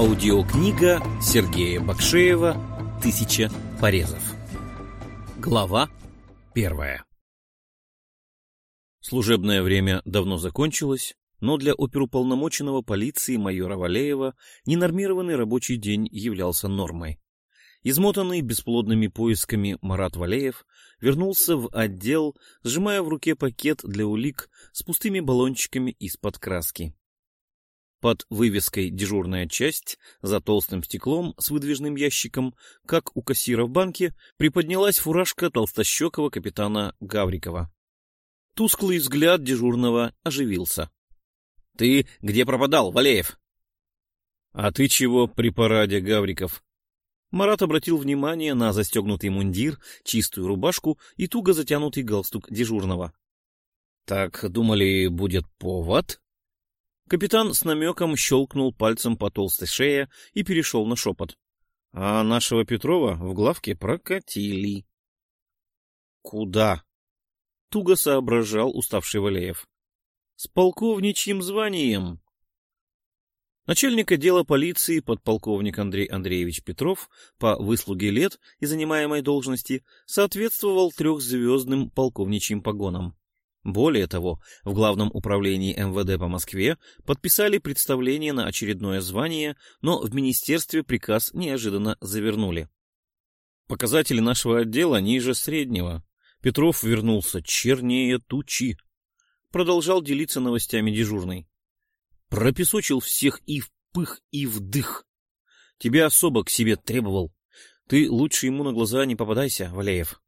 Аудиокнига Сергея Бакшеева «Тысяча порезов». Глава первая. Служебное время давно закончилось, но для оперуполномоченного полиции майора Валеева ненормированный рабочий день являлся нормой. Измотанный бесплодными поисками Марат Валеев вернулся в отдел, сжимая в руке пакет для улик с пустыми баллончиками из-под краски. Под вывеской «Дежурная часть» за толстым стеклом с выдвижным ящиком, как у кассира в банке, приподнялась фуражка толстощекого капитана Гаврикова. Тусклый взгляд дежурного оживился. — Ты где пропадал, Валеев? — А ты чего при параде, Гавриков? Марат обратил внимание на застегнутый мундир, чистую рубашку и туго затянутый галстук дежурного. — Так, думали, будет повод? Капитан с намеком щелкнул пальцем по толстой шее и перешел на шепот. — А нашего Петрова в главке прокатили. — Куда? — туго соображал уставший Валеев. — С полковничьим званием. Начальник отдела полиции подполковник Андрей Андреевич Петров по выслуге лет и занимаемой должности соответствовал трехзвездным полковничьим погонам. Более того, в Главном управлении МВД по Москве подписали представление на очередное звание, но в министерстве приказ неожиданно завернули. Показатели нашего отдела ниже среднего. Петров вернулся чернее тучи. Продолжал делиться новостями дежурный. Пропесочил всех и в пых, и в дых. Тебя особо к себе требовал. Ты лучше ему на глаза не попадайся, Валеев.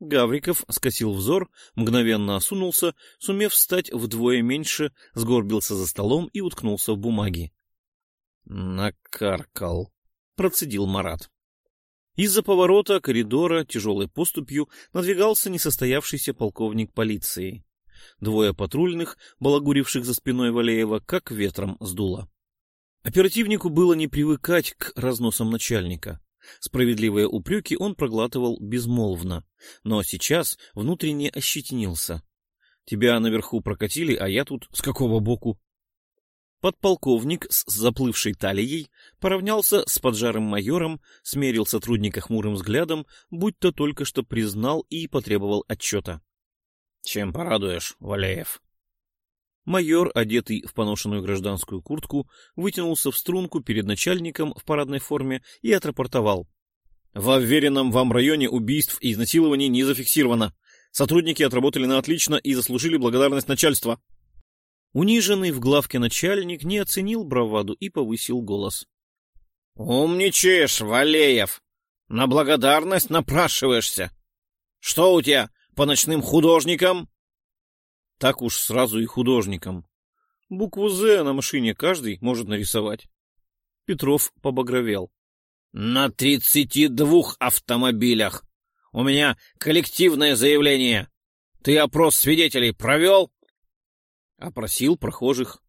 Гавриков скосил взор, мгновенно осунулся, сумев встать вдвое меньше, сгорбился за столом и уткнулся в бумаги. «Накаркал», — процедил Марат. Из-за поворота коридора тяжелой поступью надвигался несостоявшийся полковник полиции. Двое патрульных, балагуривших за спиной Валеева, как ветром сдуло. Оперативнику было не привыкать к разносам начальника. Справедливые упреки он проглатывал безмолвно, но сейчас внутренне ощетинился. Тебя наверху прокатили, а я тут с какого боку? Подполковник с заплывшей талией поравнялся с поджарым майором, смерил сотрудника хмурым взглядом, будто только что признал и потребовал отчета. Чем порадуешь, Валеев? Майор, одетый в поношенную гражданскую куртку, вытянулся в струнку перед начальником в парадной форме и отрапортовал. В уверенном вам районе убийств и изнасилований не зафиксировано. Сотрудники отработали на отлично и заслужили благодарность начальства. Униженный в главке начальник не оценил браваду и повысил голос. — Умничаешь, Валеев! На благодарность напрашиваешься. Что у тебя, по ночным художникам? Так уж сразу и художникам. Букву «З» на машине каждый может нарисовать. Петров побагровел. На тридцати двух автомобилях. У меня коллективное заявление. Ты опрос свидетелей провел? Опросил прохожих.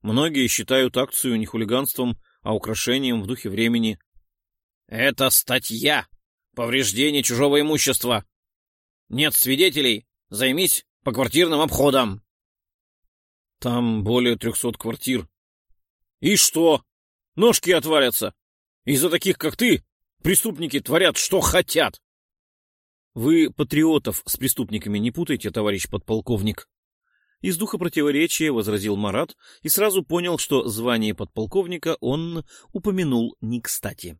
Многие считают акцию не хулиганством, а украшением в духе времени. Это статья. Повреждение чужого имущества. Нет свидетелей, займись поквартирным обходом. Там более трехсот квартир. И что? Ножки отвалятся. Из-за таких, как ты, преступники творят, что хотят. Вы патриотов с преступниками не путайте, товарищ подполковник. Из духа противоречия возразил Марат и сразу понял, что звание подполковника он упомянул не кстати.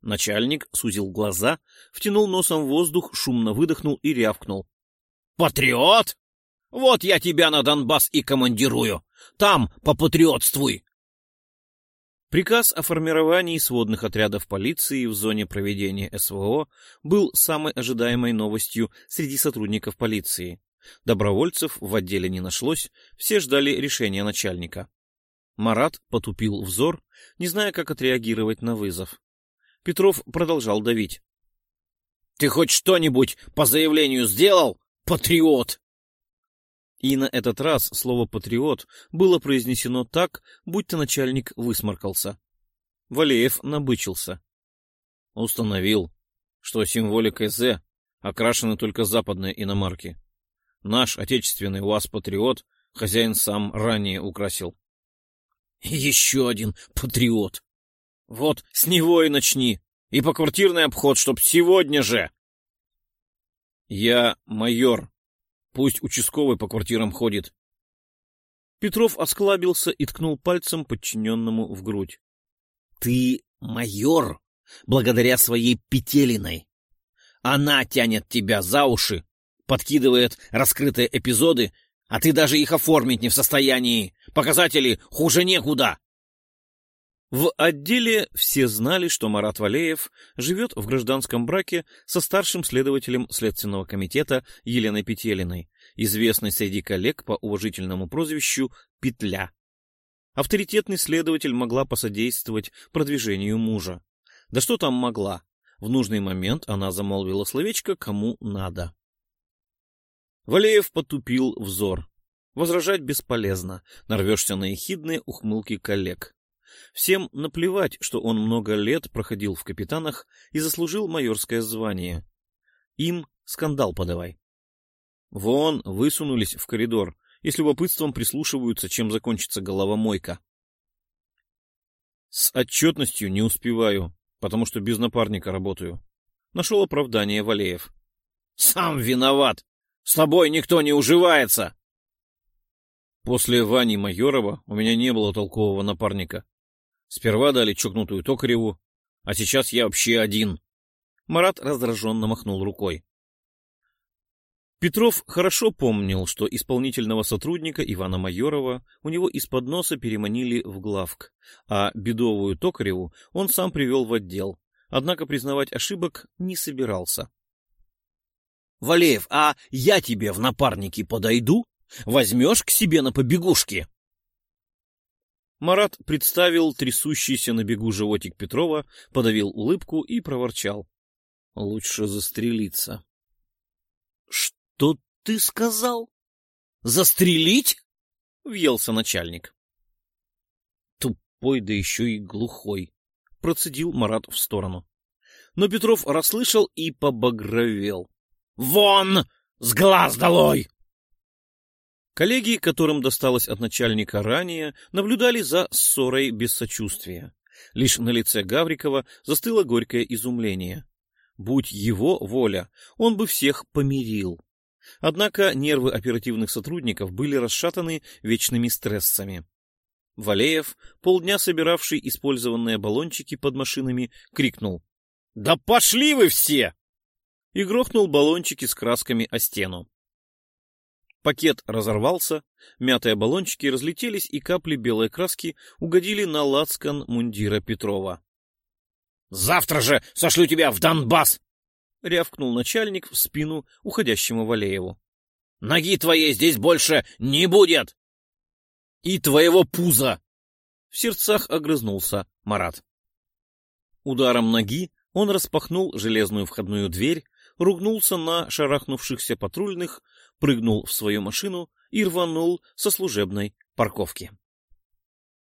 Начальник сузил глаза, втянул носом воздух, шумно выдохнул и рявкнул. — Патриот? Вот я тебя на Донбасс и командирую. Там попатриотствуй. Приказ о формировании сводных отрядов полиции в зоне проведения СВО был самой ожидаемой новостью среди сотрудников полиции. Добровольцев в отделе не нашлось, все ждали решения начальника. Марат потупил взор, не зная, как отреагировать на вызов. Петров продолжал давить. — Ты хоть что-нибудь по заявлению сделал, патриот? И на этот раз слово «патриот» было произнесено так, будто начальник высморкался. Валеев набычился. Установил, что символикой «З» окрашены только западные иномарки. Наш отечественный УАЗ «Патриот» хозяин сам ранее украсил. Еще один патриот. Вот с него и начни. И по квартирный обход, чтоб сегодня же. Я майор. Пусть участковый по квартирам ходит. Петров осклабился и ткнул пальцем подчиненному в грудь. — Ты майор, благодаря своей петелиной. Она тянет тебя за уши, подкидывает раскрытые эпизоды, а ты даже их оформить не в состоянии. Показатели хуже некуда. В отделе все знали, что Марат Валеев живет в гражданском браке со старшим следователем Следственного комитета Еленой Петелиной, известной среди коллег по уважительному прозвищу «Петля». Авторитетный следователь могла посодействовать продвижению мужа. Да что там могла? В нужный момент она замолвила словечко «кому надо». Валеев потупил взор. Возражать бесполезно, нарвешься на ехидные ухмылки коллег. Всем наплевать, что он много лет проходил в капитанах и заслужил майорское звание. Им скандал подавай. Вон высунулись в коридор и с любопытством прислушиваются, чем закончится головомойка. С отчетностью не успеваю, потому что без напарника работаю. Нашел оправдание Валеев. — Сам виноват! С тобой никто не уживается! После Вани Майорова у меня не было толкового напарника. Сперва дали чокнутую Токареву, а сейчас я вообще один. Марат раздраженно махнул рукой. Петров хорошо помнил, что исполнительного сотрудника Ивана Майорова у него из-под носа переманили в главк, а бедовую Токареву он сам привел в отдел, однако признавать ошибок не собирался. — Валеев, а я тебе в напарники подойду? Возьмешь к себе на побегушки? Марат представил трясущийся на бегу животик Петрова, подавил улыбку и проворчал. — Лучше застрелиться. — Что ты сказал? Застрелить? — въелся начальник. — Тупой, да еще и глухой, — процедил Марат в сторону. Но Петров расслышал и побагровел. — Вон! С глаз долой! Коллеги, которым досталось от начальника ранее, наблюдали за ссорой без сочувствия. Лишь на лице Гаврикова застыло горькое изумление. Будь его воля, он бы всех помирил. Однако нервы оперативных сотрудников были расшатаны вечными стрессами. Валеев, полдня собиравший использованные баллончики под машинами, крикнул «Да пошли вы все!» и грохнул баллончики с красками о стену. Пакет разорвался, мятые баллончики разлетелись, и капли белой краски угодили на лацкан мундира Петрова. — Завтра же сошлю тебя в Донбасс! — рявкнул начальник в спину уходящему Валееву. — Ноги твоей здесь больше не будет! — И твоего пуза! — в сердцах огрызнулся Марат. Ударом ноги он распахнул железную входную дверь, ругнулся на шарахнувшихся патрульных, прыгнул в свою машину и рванул со служебной парковки.